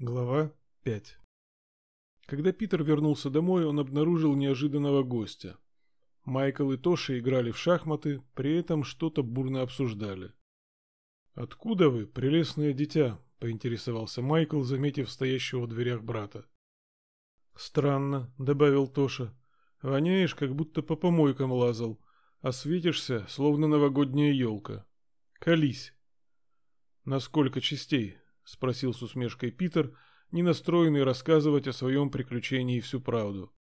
Глава 5 Когда Питер вернулся домой, он обнаружил неожиданного гостя. Майкл и Тоша играли в шахматы, при этом что-то бурно обсуждали. «Откуда вы, прелестное дитя?» – поинтересовался Майкл, заметив стоящего в дверях брата. «Странно», – добавил Тоша. «Воняешь, как будто по помойкам лазал, а светишься, словно новогодняя елка. Колись». «На сколько частей?» — спросил с усмешкой Питер, не настроенный рассказывать о своем приключении всю правду.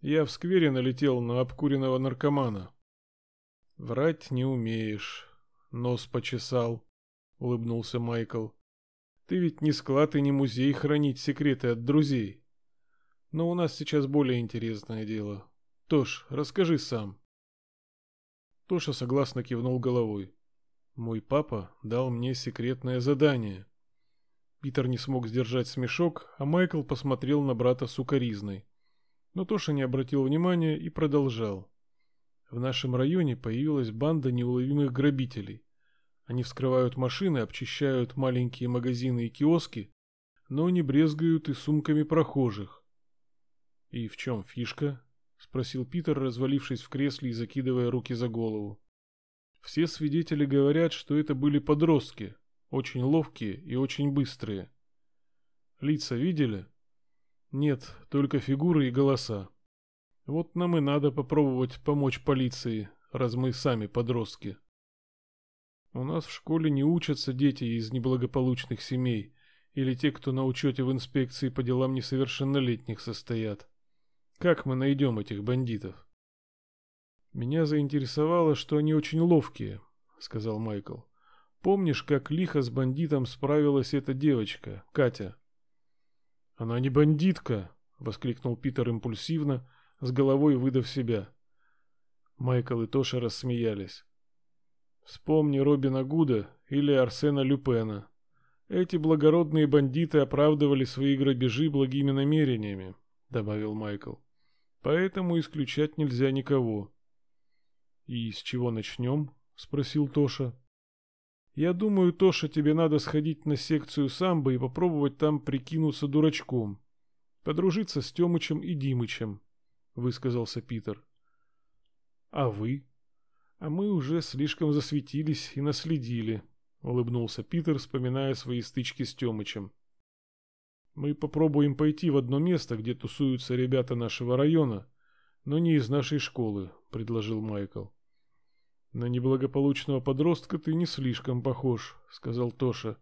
«Я в сквере налетел на обкуренного наркомана». «Врать не умеешь», — нос почесал, — улыбнулся Майкл. «Ты ведь не склад и не музей хранить секреты от друзей. Но у нас сейчас более интересное дело. Тош, расскажи сам». Тоша согласно кивнул головой. «Мой папа дал мне секретное задание». Питер не смог сдержать смешок, а Майкл посмотрел на брата сукоризной. Но Тоша не обратил внимания и продолжал. В нашем районе появилась банда неуловимых грабителей. Они вскрывают машины, обчищают маленькие магазины и киоски, но не брезгают и сумками прохожих. «И в чем фишка?» — спросил Питер, развалившись в кресле и закидывая руки за голову. «Все свидетели говорят, что это были подростки, очень ловкие и очень быстрые. Лица видели? Нет, только фигуры и голоса. Вот нам и надо попробовать помочь полиции, раз мы сами подростки. У нас в школе не учатся дети из неблагополучных семей или те, кто на учете в инспекции по делам несовершеннолетних состоят. Как мы найдем этих бандитов? Меня заинтересовало, что они очень ловкие, сказал Майкл. Помнишь, как лихо с бандитом справилась эта девочка, Катя? Она не бандитка, воскликнул Питер импульсивно, с головой выдав себя. Майкл и Тоша рассмеялись. Вспомни Робина Гуда или Арсена Люпена. Эти благородные бандиты оправдывали свои грабежи благими намерениями, добавил Майкл. Поэтому исключать нельзя никого. И с чего начнем? спросил Тоша. Я думаю, Тоша, тебе надо сходить на секцию самбо и попробовать там прикинуться дурачком. Подружиться с Тёмычем и Димычем, высказался Питер. А вы? А мы уже слишком засветились и наследили, улыбнулся Питер, вспоминая свои стычки с Тёмычем. Мы попробуем пойти в одно место, где тусуются ребята нашего района, но не из нашей школы, предложил Майкл. На неблагополучного подростка ты не слишком похож, сказал Тоша.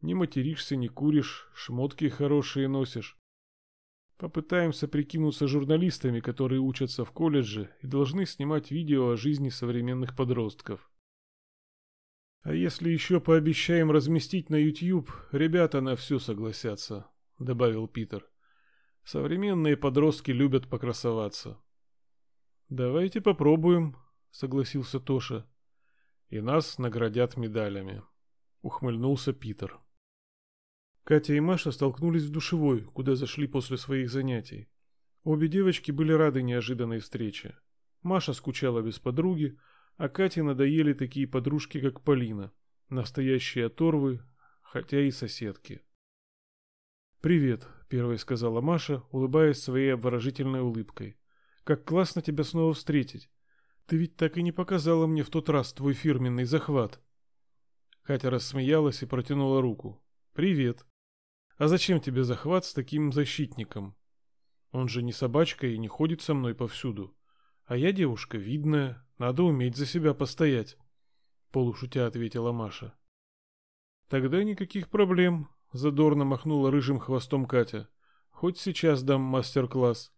Не материшься, не куришь, шмотки хорошие носишь. Попытаемся прикинуться журналистами, которые учатся в колледже и должны снимать видео о жизни современных подростков. А если еще пообещаем разместить на YouTube, ребята на все согласятся, добавил Питер. Современные подростки любят покрасоваться. Давайте попробуем, согласился Тоша. И нас наградят медалями, ухмыльнулся Питер. Катя и Маша столкнулись в душевой, куда зашли после своих занятий. Обе девочки были рады неожиданной встрече. Маша скучала без подруги, а Кате надоели такие подружки, как Полина, настоящие оторвы, хотя и соседки. «Привет», — первой сказала Маша, улыбаясь своей обворожительной улыбкой. «Как классно тебя снова встретить. Ты ведь так и не показала мне в тот раз твой фирменный захват. Катя рассмеялась и протянула руку. Привет. А зачем тебе захват с таким защитником? Он же не собачка и не ходит со мной повсюду. А я девушка видная, надо уметь за себя постоять. Полушутя ответила Маша. Тогда никаких проблем, задорно махнула рыжим хвостом Катя. Хоть сейчас дам мастер-класс.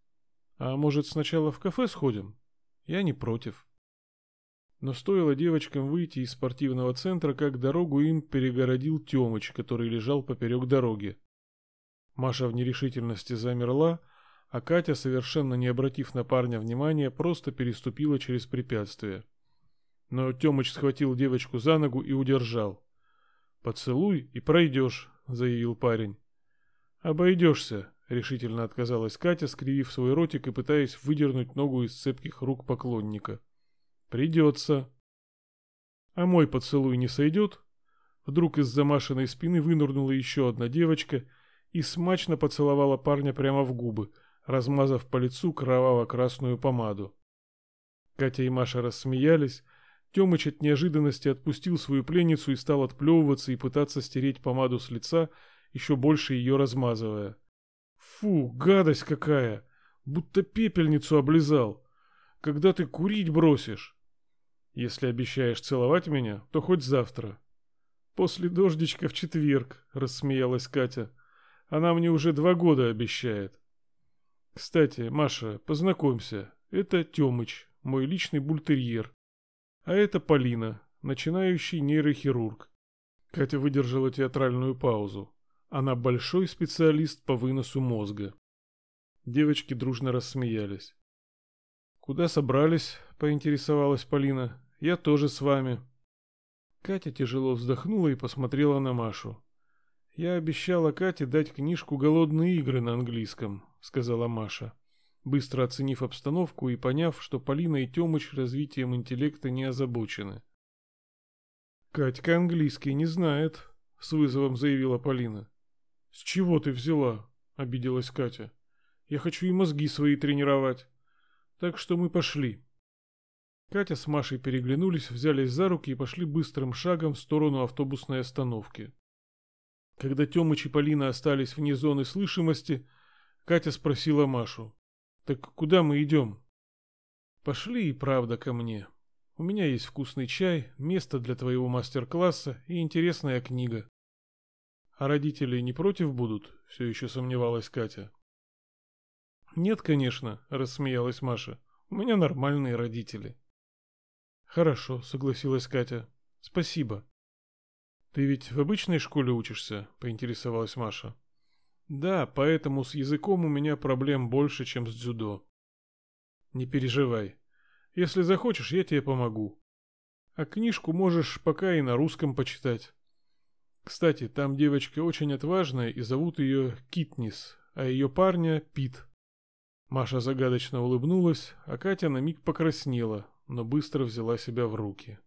А может, сначала в кафе сходим? Я не против. Но стоило девочкам выйти из спортивного центра, как дорогу им перегородил Тёмыч, который лежал поперек дороги. Маша в нерешительности замерла, а Катя, совершенно не обратив на парня внимания, просто переступила через препятствие. Но Тёмыч схватил девочку за ногу и удержал. «Поцелуй и пройдешь», — заявил парень. «Обойдешься», — решительно отказалась Катя, скривив свой ротик и пытаясь выдернуть ногу из цепких рук поклонника. «Придется». «А мой поцелуй не сойдет?» Вдруг из замашенной спины вынырнула еще одна девочка и смачно поцеловала парня прямо в губы, размазав по лицу кроваво-красную помаду. Катя и Маша рассмеялись, Тёмыч от неожиданности отпустил свою пленницу и стал отплевываться и пытаться стереть помаду с лица, еще больше ее размазывая. «Фу, гадость какая! Будто пепельницу облизал! Когда ты курить бросишь?» «Если обещаешь целовать меня, то хоть завтра». «После дождичка в четверг», — рассмеялась Катя. «Она мне уже два года обещает». «Кстати, Маша, познакомься, это Тёмыч, мой личный бультерьер. А это Полина, начинающий нейрохирург. Катя выдержала театральную паузу. Она большой специалист по выносу мозга. Девочки дружно рассмеялись. «Куда собрались?» — поинтересовалась Полина. «Я тоже с вами». Катя тяжело вздохнула и посмотрела на Машу. «Я обещала Кате дать книжку «Голодные игры» на английском», — сказала Маша быстро оценив обстановку и поняв, что Полина и Тёмыч развитием интеллекта не озабочены. «Катька английский не знает», — с вызовом заявила Полина. «С чего ты взяла?» — обиделась Катя. «Я хочу и мозги свои тренировать. Так что мы пошли». Катя с Машей переглянулись, взялись за руки и пошли быстрым шагом в сторону автобусной остановки. Когда Тёмыч и Полина остались вне зоны слышимости, Катя спросила Машу. Так куда мы идем? Пошли и правда ко мне. У меня есть вкусный чай, место для твоего мастер-класса и интересная книга. А родители не против будут? Все еще сомневалась Катя. Нет, конечно, рассмеялась Маша. У меня нормальные родители. Хорошо, согласилась Катя. Спасибо. Ты ведь в обычной школе учишься? Поинтересовалась Маша. Да, поэтому с языком у меня проблем больше, чем с дзюдо. Не переживай. Если захочешь, я тебе помогу. А книжку можешь пока и на русском почитать. Кстати, там девочка очень отважная и зовут ее Китнис, а ее парня Пит. Маша загадочно улыбнулась, а Катя на миг покраснела, но быстро взяла себя в руки.